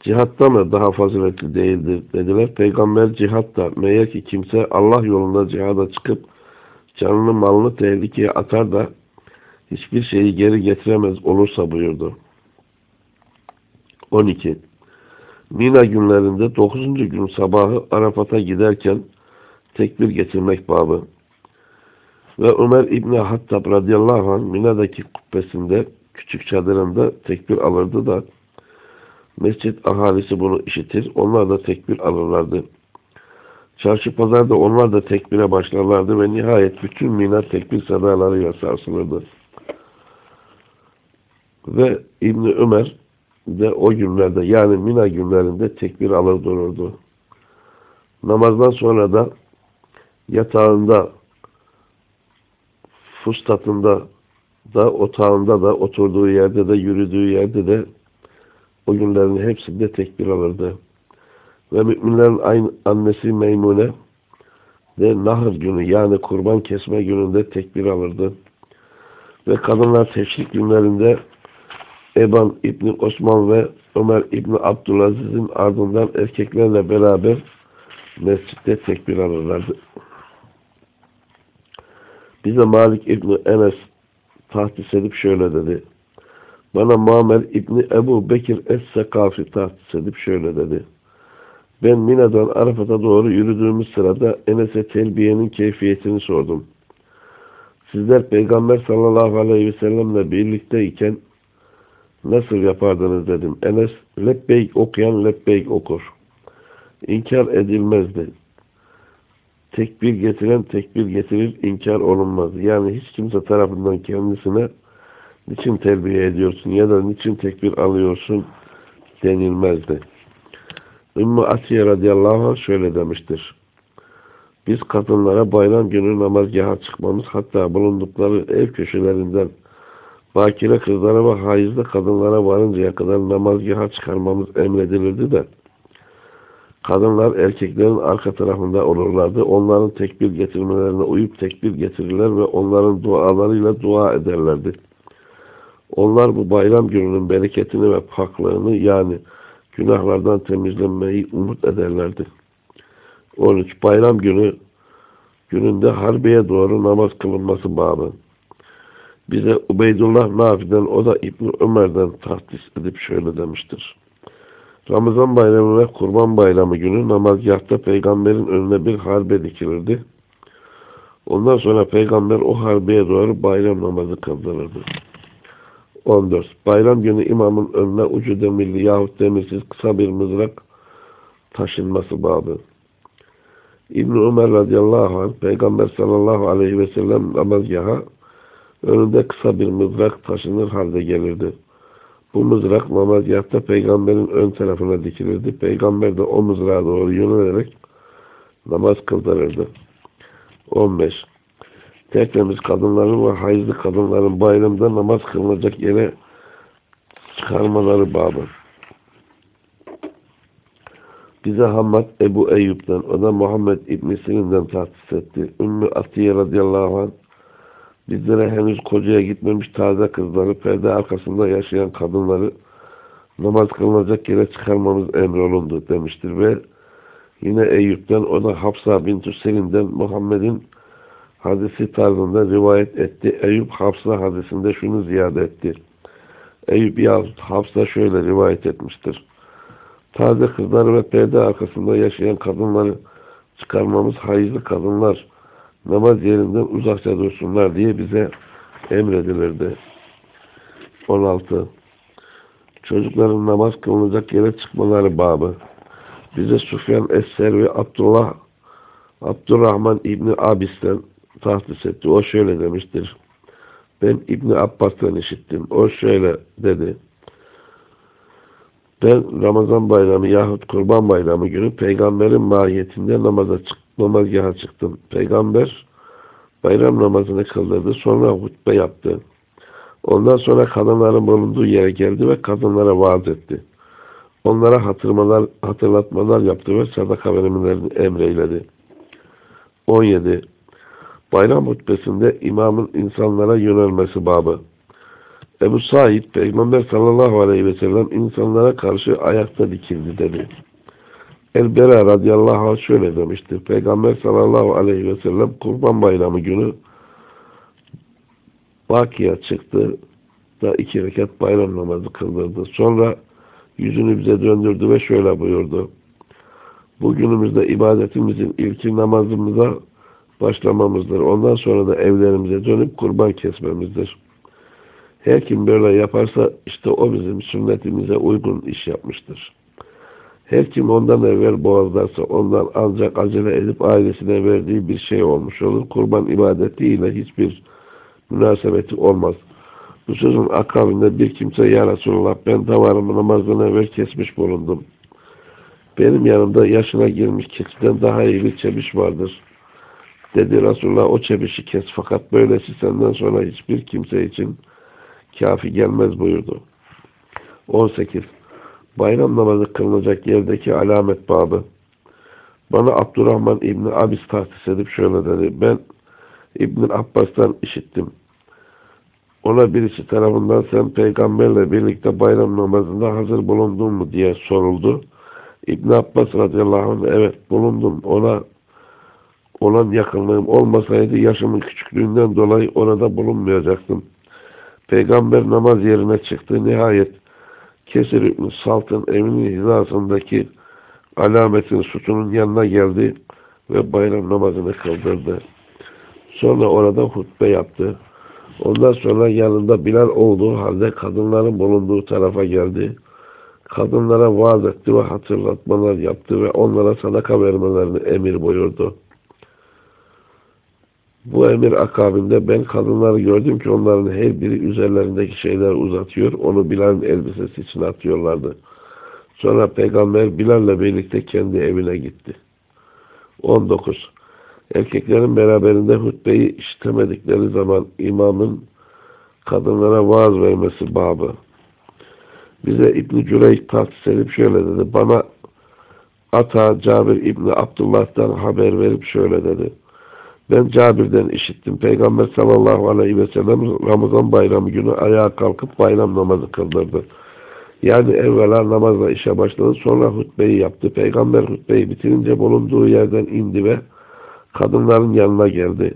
cihatta mı daha faziletli değildir dediler. Peygamber cihatta meğer ki kimse Allah yolunda cihada çıkıp canını malını tehlikeye atar da hiçbir şeyi geri getiremez olursa buyurdu. 12. Mina günlerinde 9. gün sabahı Arafat'a giderken tekbir getirmek babı. Ve Ömer İbni Hattab radıyallahu anh Mina'daki kubbesinde küçük çadırında tekbir alırdı da mescit ahalisi bunu işitir. Onlar da tekbir alırlardı. Çarşı pazarda onlar da tekbire başlarlardı ve nihayet bütün Mina tekbir sadalarıyla sarsılırdı. Ve İbni Ömer de o günlerde yani Mina günlerinde tekbir alır dururdu. Namazdan sonra da yatağında fustatında da otağında da oturduğu yerde de yürüdüğü yerde de o günlerin hepsinde tekbir alırdı. Ve müminlerin aynı annesi Meymune ve nahır günü yani kurban kesme gününde tekbir alırdı. Ve kadınlar teşrik günlerinde Eban İbni Osman ve Ömer İbni Abdülaziz'in ardından erkeklerle beraber mescitte tekbir alırlardı. Bize Malik İbni Enes tahsis edip şöyle dedi. Bana Muammer İbni Ebu Bekir Es-Sekafi tahsis edip şöyle dedi. Ben Mina'dan Arafat'a doğru yürüdüğümüz sırada Enes'e telbiyenin keyfiyetini sordum. Sizler Peygamber sallallahu aleyhi ve sellemle birlikteyken nasıl yapardınız dedim. Enes lebbeyk okuyan lebbeyk okur. İnkar edilmezdi. Tekbir getiren tekbir getirir, inkar olunmaz. Yani hiç kimse tarafından kendisine niçin terbiye ediyorsun ya da niçin tekbir alıyorsun denilmezdi. Ümmü Atiye radıyallahu anh şöyle demiştir. Biz kadınlara bayram günü namazgaha çıkmamız hatta bulundukları ev köşelerinden bakire kızlara ve hayızlı kadınlara varıncaya kadar namazgaha çıkarmamız emredilirdi de kadınlar erkeklerin arka tarafında olurlardı. Onların tekbir getirmelerine uyup tekbir getirirler ve onların dualarıyla dua ederlerdi. Onlar bu bayram gününün bereketini ve paklığını yani günahlardan temizlenmeyi umut ederlerdi. 13. Bayram günü gününde harbeye doğru namaz kılınması babı. Bize Ubeydullah Nafi'den o da İbni Ömer'den tahsis edip şöyle demiştir. Ramazan bayramı ve kurban bayramı günü namazgahta peygamberin önüne bir harbe dikilirdi. Ondan sonra peygamber o harbeye doğru bayram namazı kıldırırdı. 14. Bayram günü imamın önüne ucu demirli yahut demirsiz kısa bir mızrak taşınması babı. İbn Ömer radıyallahu anh Peygamber sallallahu aleyhi ve sellem namazgaha önünde kısa bir mızrak taşınır halde gelirdi. Bu mızrak namazgahta peygamberin ön tarafına dikilirdi. Peygamber de o doğru yönelerek namaz kıldırırdı. 15. Tertemiz kadınların ve hayızlı kadınların bayramda namaz kılınacak yere çıkarmaları babı. Bize Hammad Ebu Eyyub'dan, o da Muhammed İbn Sirin'den tahsis etti. Ümmü Atiye radıyallahu anh, bizlere henüz kocaya gitmemiş taze kızları, perde arkasında yaşayan kadınları namaz kılınacak yere çıkarmamız emrolundu demiştir ve yine Eyüp'ten, o da Hafsa bin Selin'den Muhammed'in hadisi tarzında rivayet etti. Eyüp Hafsa hadisinde şunu ziyade etti. Eyüp yahut Hafsa şöyle rivayet etmiştir. Taze kızlar ve perde arkasında yaşayan kadınları çıkarmamız hayızlı kadınlar namaz yerinden uzakça dursunlar diye bize emredilirdi. 16. Çocukların namaz kılınacak yere çıkmaları babı. Bize Sufyan Esser ve Abdullah Abdurrahman İbni Abis'ten tahsis etti. O şöyle demiştir. Ben İbni Abbas'tan işittim. O şöyle dedi. Ben Ramazan bayramı yahut kurban bayramı günü peygamberin mahiyetinde namaza çık, namazgaha çıktım. Peygamber bayram namazını kıldırdı. Sonra hutbe yaptı. Ondan sonra kadınların bulunduğu yere geldi ve kadınlara vaaz etti. Onlara hatırmalar, hatırlatmalar yaptı ve sadaka verimlerini emreyledi. 17. Bayram hutbesinde imamın insanlara yönelmesi babı. Ebu Said, Peygamber sallallahu aleyhi ve sellem insanlara karşı ayakta dikildi dedi. El-Bera radıyallahu anh şöyle demiştir. Peygamber sallallahu aleyhi ve sellem kurban bayramı günü Baki'ye çıktı da iki rekat bayram namazı kıldırdı. Sonra yüzünü bize döndürdü ve şöyle buyurdu. Bugünümüzde ibadetimizin ilki namazımıza başlamamızdır. Ondan sonra da evlerimize dönüp kurban kesmemizdir. Her kim böyle yaparsa işte o bizim sünnetimize uygun iş yapmıştır. Her kim ondan evvel boğazlarsa ondan ancak acele edip ailesine verdiği bir şey olmuş olur. Kurban ibadetiyle hiçbir münasebeti olmaz. Bu sözün akabinde bir kimse ya Resulallah ben davarımı namazdan evvel kesmiş bulundum. Benim yanımda yaşına girmiş keçiden daha iyi bir çebiş vardır. Dedi Resulullah o çebişi kes fakat böylesi senden sonra hiçbir kimse için kafi gelmez buyurdu. 18. Bayram namazı kılınacak yerdeki alamet babı. Bana Abdurrahman İbni Abis tahsis edip şöyle dedi. Ben İbn Abbas'tan işittim. Ona birisi tarafından sen peygamberle birlikte bayram namazında hazır bulundun mu diye soruldu. İbn Abbas radıyallahu anh evet bulundum. Ona olan yakınlığım olmasaydı yaşımın küçüklüğünden dolayı orada bulunmayacaktım. Peygamber namaz yerine çıktı. Nihayet Kesir İbn Salt'ın evinin hizasındaki alametin sütunun yanına geldi ve bayram namazını kıldırdı. Sonra orada hutbe yaptı. Ondan sonra yanında Bilal olduğu halde kadınların bulunduğu tarafa geldi. Kadınlara vaaz etti ve hatırlatmalar yaptı ve onlara sadaka vermelerini emir buyurdu. Bu emir akabinde ben kadınları gördüm ki onların her biri üzerlerindeki şeyler uzatıyor. Onu Bilal'in elbisesi için atıyorlardı. Sonra peygamber Bilal'le birlikte kendi evine gitti. 19. Erkeklerin beraberinde hutbeyi işitemedikleri zaman imamın kadınlara vaaz vermesi babı. Bize İbn-i Cüreyk tahsis edip şöyle dedi. Bana Ata Cabir İbni Abdullah'tan haber verip şöyle dedi. Ben Cabir'den işittim. Peygamber sallallahu aleyhi ve sellem Ramazan bayramı günü ayağa kalkıp bayram namazı kıldırdı. Yani evvela namazla işe başladı. Sonra hutbeyi yaptı. Peygamber hutbeyi bitirince bulunduğu yerden indi ve kadınların yanına geldi.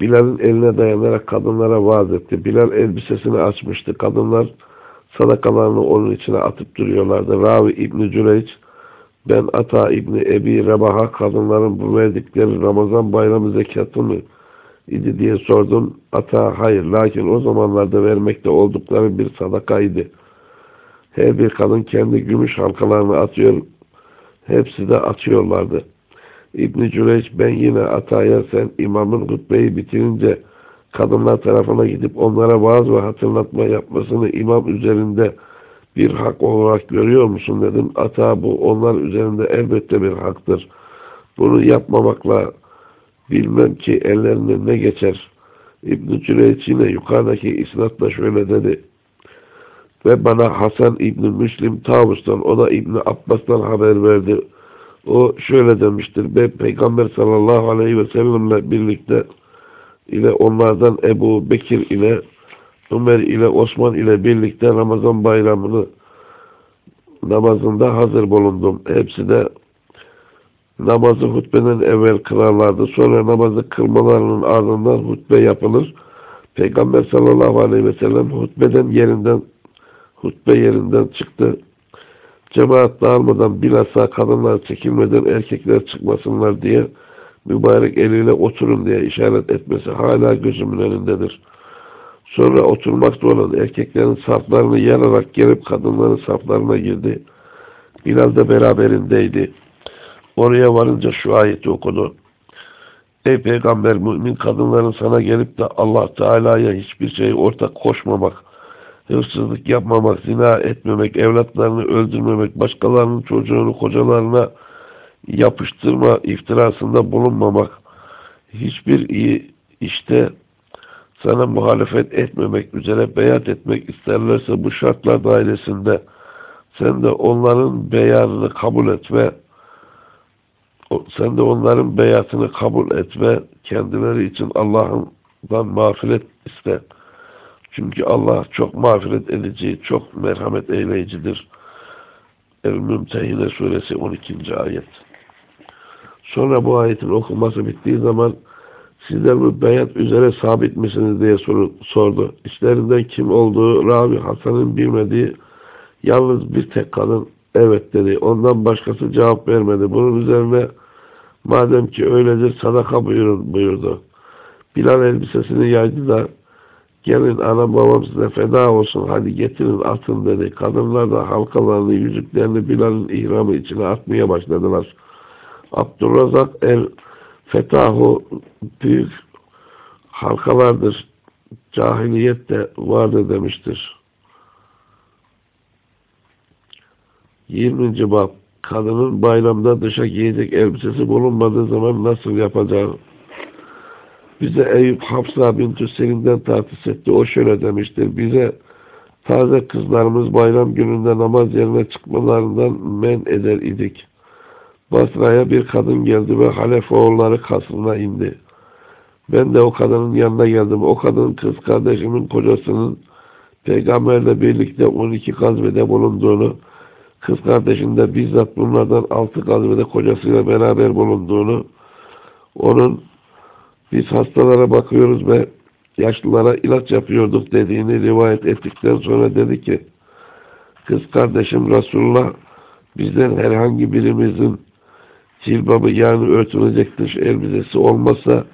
Bilal'in eline dayanarak kadınlara vaaz etti. Bilal elbisesini açmıştı. Kadınlar sadakalarını onun içine atıp duruyorlardı. Ravi İbni Cüreyç ben Ata İbni Ebi Rebaha kadınların bu verdikleri Ramazan bayramı zekatı mı idi diye sordum. Ata hayır lakin o zamanlarda vermekte oldukları bir sadakaydı. Her bir kadın kendi gümüş halkalarını atıyor. Hepsi de atıyorlardı. İbni Cüreyç ben yine Ata'ya sen imamın hutbeyi bitirince kadınlar tarafına gidip onlara vaaz ve hatırlatma yapmasını imam üzerinde bir hak olarak görüyor musun dedim. Ata bu onlar üzerinde elbette bir haktır. Bunu yapmamakla bilmem ki ellerine ne geçer. İbn-i Cüreyç yine yukarıdaki isnatla şöyle dedi. Ve bana Hasan İbni Müslim Tavus'tan, o da İbni Abbas'tan haber verdi. O şöyle demiştir. Ben Peygamber sallallahu aleyhi ve sellemle birlikte ile onlardan Ebu Bekir ile Ömer ile Osman ile birlikte Ramazan bayramını namazında hazır bulundum. Hepsi de namazı hutbeden evvel kılarlardı. Sonra namazı kılmalarının ardından hutbe yapılır. Peygamber sallallahu aleyhi ve sellem hutbeden yerinden hutbe yerinden çıktı. Cemaat dağılmadan bilhassa kadınlar çekilmeden erkekler çıkmasınlar diye mübarek eliyle oturun diye işaret etmesi hala gözümün önündedir. Sonra oturmakta olan erkeklerin saflarını yararak gelip kadınların saflarına girdi. Bilal da beraberindeydi. Oraya varınca şu ayeti okudu. Ey peygamber mümin kadınların sana gelip de Allah Teala'ya hiçbir şey ortak koşmamak, hırsızlık yapmamak, zina etmemek, evlatlarını öldürmemek, başkalarının çocuğunu kocalarına yapıştırma iftirasında bulunmamak, hiçbir iyi işte sana muhalefet etmemek üzere beyat etmek isterlerse bu şartlar dairesinde sen de onların beyanını kabul et ve sen de onların beyatını kabul et ve kendileri için Allah'ından mağfiret iste. Çünkü Allah çok mağfiret edici, çok merhamet eyleyicidir. El-Mümtehine suresi 12. ayet. Sonra bu ayetin okunması bittiği zaman sizler bu beyat üzere sabit misiniz diye sor sordu. İşlerinden kim olduğu Ravi Hasan'ın bilmediği yalnız bir tek kadın evet dedi. Ondan başkası cevap vermedi. Bunun üzerine madem ki öyledir sadaka buyurun buyurdu. Bilal elbisesini yaydı da gelin anam babam size feda olsun hadi getirin atın dedi. Kadınlar da halkalarını yüzüklerini Bilal'in ihramı içine atmaya başladılar. Abdurrazak el Fetahu büyük halkalardır. Cahiliyette vardı demiştir. 20. bab Kadının bayramda dışa giyecek elbisesi bulunmadığı zaman nasıl yapacağı bize Eyüp Hafsa bin Selim'den tartış etti. O şöyle demiştir. Bize taze kızlarımız bayram gününde namaz yerine çıkmalarından men eder idik. Basra'ya bir kadın geldi ve Halef oğulları kasrına indi. Ben de o kadının yanına geldim. O kadın kız kardeşimin kocasının peygamberle birlikte 12 gazvede bulunduğunu, kız kardeşinde bizzat bunlardan 6 gazvede kocasıyla beraber bulunduğunu, onun biz hastalara bakıyoruz ve yaşlılara ilaç yapıyorduk dediğini rivayet ettikten sonra dedi ki, kız kardeşim Resulullah bizden herhangi birimizin cilbabı yani örtülecek dış elbisesi olmasa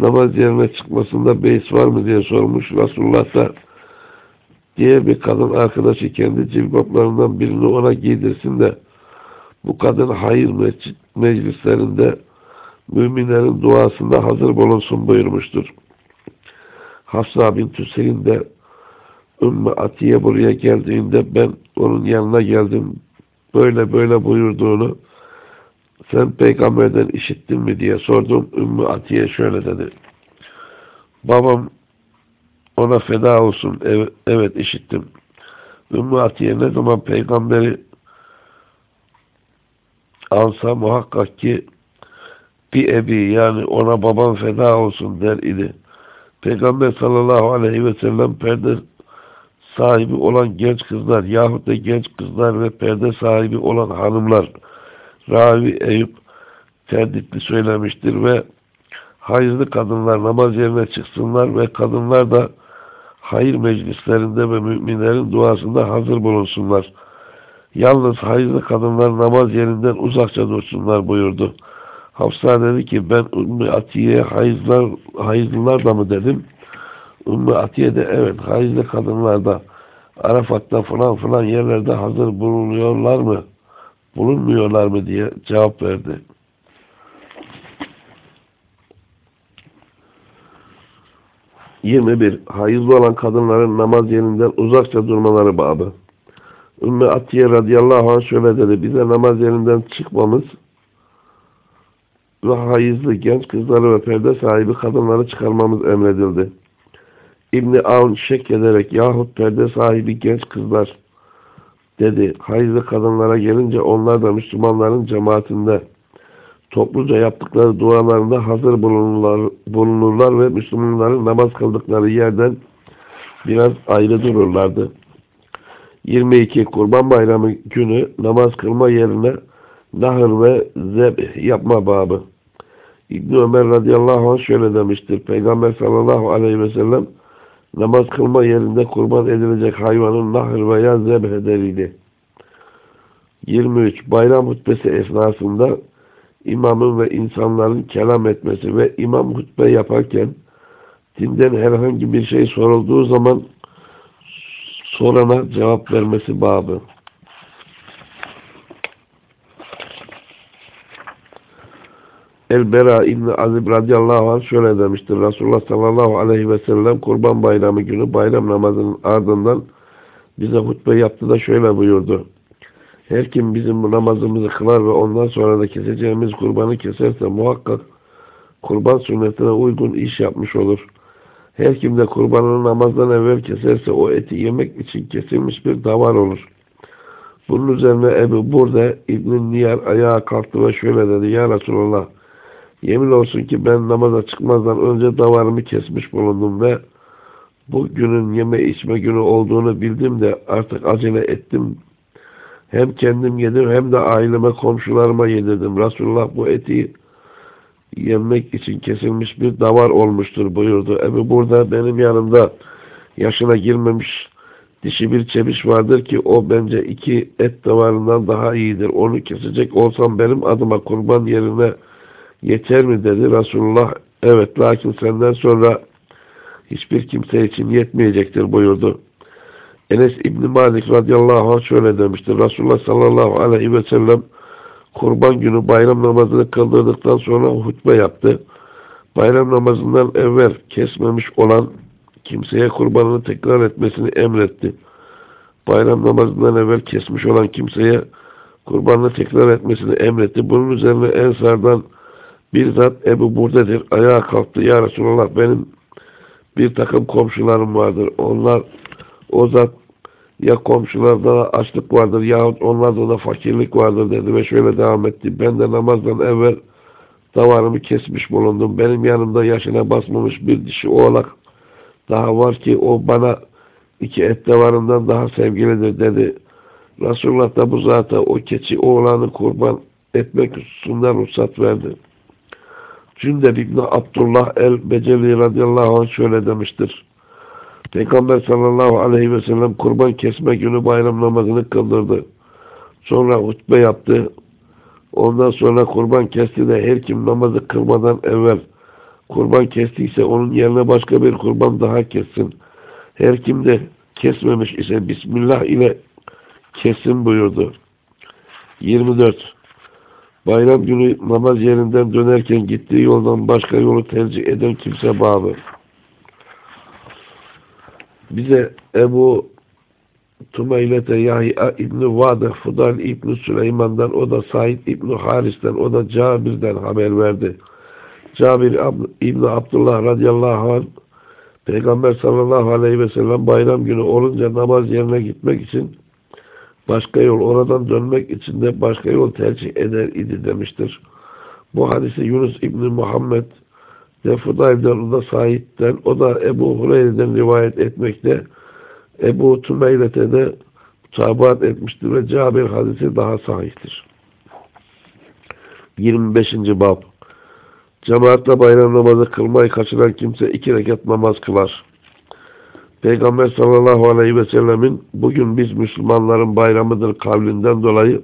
namaz yerine çıkmasında beis var mı diye sormuş. Resulullah da diğer bir kadın arkadaşı kendi cilbaplarından birini ona giydirsin de bu kadın hayır meclislerinde müminlerin duasında hazır bulunsun buyurmuştur. Hafsa bin Hüseyin de Ümmü Atiye buraya geldiğinde ben onun yanına geldim. Böyle böyle buyurduğunu sen peygamberden işittin mi diye sordum. Ümmü Atiye şöyle dedi. Babam ona feda olsun. Evet, evet işittim. Ümmü Atiye ne zaman peygamberi alsa muhakkak ki bir ebi yani ona babam feda olsun der idi. Peygamber sallallahu aleyhi ve sellem perde sahibi olan genç kızlar yahut da genç kızlar ve perde sahibi olan hanımlar Ravi Eyüp terditli söylemiştir ve hayırlı kadınlar namaz yerine çıksınlar ve kadınlar da hayır meclislerinde ve müminlerin duasında hazır bulunsunlar. Yalnız hayırlı kadınlar namaz yerinden uzakça dursunlar buyurdu. Hafsa dedi ki ben Ümmü Atiye'ye hayızlar, hayızlılar da mı dedim. Ümmü Atiye de evet hayızlı kadınlar da Arafat'ta falan falan yerlerde hazır bulunuyorlar mı? Bulunmuyorlar mı diye cevap verdi. Yirmi bir. Hayızlı olan kadınların namaz yerinden uzakça durmaları babı. Ümmü Atiye radıyallahu anh şöyle dedi. Bize namaz yerinden çıkmamız ve hayızlı genç kızları ve perde sahibi kadınları çıkarmamız emredildi. İbni Avn şek ederek yahut perde sahibi genç kızlar dedi. Hayızlı kadınlara gelince onlar da Müslümanların cemaatinde topluca yaptıkları dualarında hazır bulunurlar, bulunurlar ve Müslümanların namaz kıldıkları yerden biraz ayrı dururlardı. 22 Kurban Bayramı günü namaz kılma yerine nahır ve zebh yapma babı. İbn Ömer radıyallahu anh şöyle demiştir. Peygamber sallallahu aleyhi ve sellem namaz kılma yerinde kurban edilecek hayvanın nahır veya zebh ederiydi. 23. Bayram hutbesi esnasında imamın ve insanların kelam etmesi ve imam hutbe yaparken dinden herhangi bir şey sorulduğu zaman sorana cevap vermesi babı. El-Bera İbni Azib radıyallahu anh şöyle demiştir. Resulullah sallallahu aleyhi ve sellem kurban bayramı günü bayram namazının ardından bize hutbe yaptı da şöyle buyurdu. Her kim bizim bu namazımızı kılar ve ondan sonra da keseceğimiz kurbanı keserse muhakkak kurban sünnetine uygun iş yapmış olur. Her kim de kurbanını namazdan evvel keserse o eti yemek için kesilmiş bir davar olur. Bunun üzerine Ebu Burda İbn-i Niyar ayağa kalktı ve şöyle dedi. Ya Resulallah yemin olsun ki ben namaza çıkmazdan önce davarımı kesmiş bulundum ve bu günün yeme içme günü olduğunu bildim de artık acele ettim. Hem kendim yedim hem de aileme komşularıma yedirdim. Resulullah bu eti yemek için kesilmiş bir davar olmuştur buyurdu. Ebu burada benim yanımda yaşına girmemiş dişi bir çebiş vardır ki o bence iki et davarından daha iyidir. Onu kesecek olsam benim adıma kurban yerine yeter mi dedi. Resulullah evet lakin senden sonra hiçbir kimse için yetmeyecektir buyurdu. Enes İbni Malik radıyallahu anh şöyle demiştir. Resulullah sallallahu aleyhi ve sellem kurban günü bayram namazını kıldırdıktan sonra hutbe yaptı. Bayram namazından evvel kesmemiş olan kimseye kurbanını tekrar etmesini emretti. Bayram namazından evvel kesmiş olan kimseye kurbanını tekrar etmesini emretti. Bunun üzerine Ensar'dan bir zat Ebu Burde'dir. Ayağa kalktı. Ya Resulallah benim bir takım komşularım vardır. Onlar o zat ya komşularda açlık vardır yahut onlarda da fakirlik vardır dedi ve şöyle devam etti. Ben de namazdan evvel davarımı kesmiş bulundum. Benim yanımda yaşına basmamış bir dişi oğlak daha var ki o bana iki et davarından daha sevgilidir dedi. Resulullah da bu zata o keçi oğlanı kurban etmek hususundan ruhsat verdi. Cündeb İbni Abdullah el-Beceli radıyallahu anh şöyle demiştir. Peygamber sallallahu aleyhi ve sellem kurban kesme günü bayram namazını kıldırdı. Sonra hutbe yaptı. Ondan sonra kurban kesti de her kim namazı kılmadan evvel kurban kestiyse onun yerine başka bir kurban daha kessin. Her kim de kesmemiş ise Bismillah ile kesin buyurdu. 24. Bayram günü namaz yerinden dönerken gittiği yoldan başka yolu tercih eden kimse bağlı. Bize Ebu Tumeylete Yahya İbni Vade Fudal İbni Süleyman'dan o da Said İbni Haris'ten o da Cabir'den haber verdi. Cabir İbni Abdullah radıyallahu anh Peygamber sallallahu aleyhi ve sellem bayram günü olunca namaz yerine gitmek için başka yol oradan dönmek için de başka yol tercih eder idi demiştir. Bu hadisi Yunus İbni Muhammed de Fudayl'den o da Said'den o da Ebu Hureyre'den rivayet etmekte. Ebu Tümeylet'e de tabat etmiştir ve Cabir hadisi daha sahihtir. 25. Bab Cemaatle bayram namazı kılmayı kaçıran kimse iki rekat namaz kılar. Peygamber sallallahu aleyhi ve sellemin bugün biz Müslümanların bayramıdır kavlinden dolayı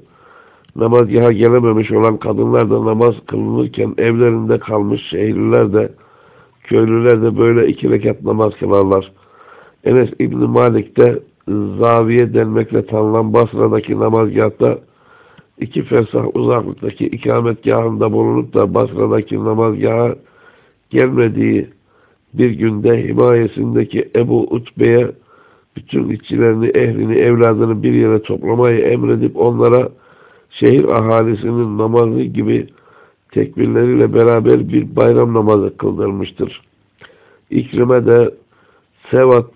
namazgaha gelememiş olan kadınlar da namaz kılınırken evlerinde kalmış şehirliler de köylüler de böyle iki rekat namaz kılarlar. Enes İbni Malik de zaviye denmekle tanınan Basra'daki namazgahta iki fersah uzaklıktaki ikametgahında bulunup da Basra'daki namazgaha gelmediği bir günde himayesindeki Ebu Utbe'ye bütün işçilerini, ehlini, evladını bir yere toplamayı emredip onlara şehir ahalisinin namazı gibi tekbirleriyle beraber bir bayram namazı kıldırmıştır. İkrime de Sevat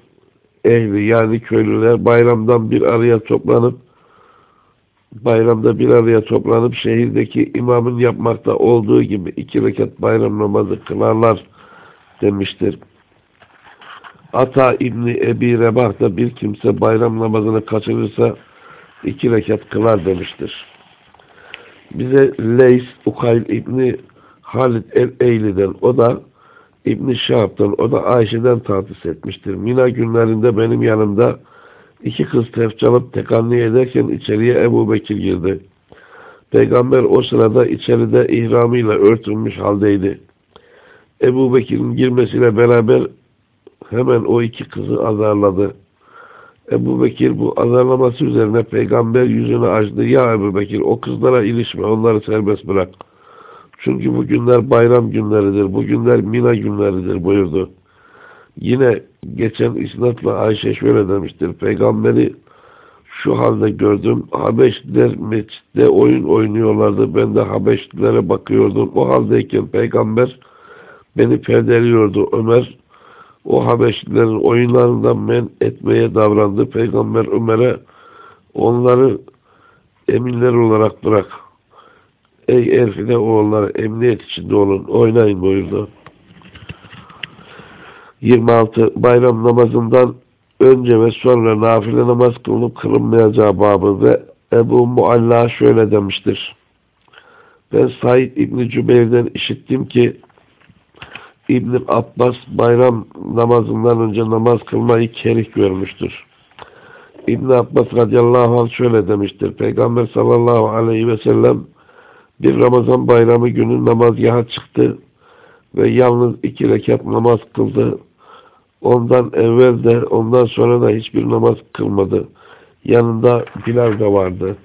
ehli yani köylüler bayramdan bir araya toplanıp bayramda bir araya toplanıp şehirdeki imamın yapmakta olduğu gibi iki rekat bayram namazı kılarlar demiştir. Ata İbni Ebi Rebah da bir kimse bayram namazını kaçırırsa iki rekat kılar demiştir. Bize Leys Ukayl İbni Halid el-Eyli'den o da İbni Şahab'dan o da Ayşe'den tahsis etmiştir. Mina günlerinde benim yanımda iki kız tef çalıp tekanni ederken içeriye Ebu Bekir girdi. Peygamber o sırada içeride ihramıyla örtülmüş haldeydi. Ebu Bekir'in girmesiyle beraber hemen o iki kızı azarladı. Ebu Bekir bu azarlaması üzerine peygamber yüzünü açtı. Ya Ebu Bekir o kızlara ilişme onları serbest bırak. Çünkü bu günler bayram günleridir. Bu günler mina günleridir buyurdu. Yine geçen isnatla Ayşe şöyle demiştir. Peygamberi şu halde gördüm. Habeşliler mescitte oyun oynuyorlardı. Ben de Habeşlilere bakıyordum. O haldeyken peygamber beni perdeliyordu. Ömer o Habeşlilerin oyunlarından men etmeye davrandı. Peygamber Ömer'e onları eminler olarak bırak. Ey Erfine oğulları emniyet içinde olun. Oynayın buyurdu. 26. Bayram namazından önce ve sonra nafile namaz kılınıp kılınmayacağı babı ve Ebu Mualla şöyle demiştir. Ben Said İbni Cübeyr'den işittim ki İbn Abbas bayram namazından önce namaz kılmayı kerih görmüştür. İbn Abbas radıyallahu anh şöyle demiştir. Peygamber sallallahu aleyhi ve sellem bir Ramazan bayramı günü namazgaha çıktı ve yalnız iki rekat namaz kıldı. Ondan evvel de ondan sonra da hiçbir namaz kılmadı. Yanında Bilal de vardı.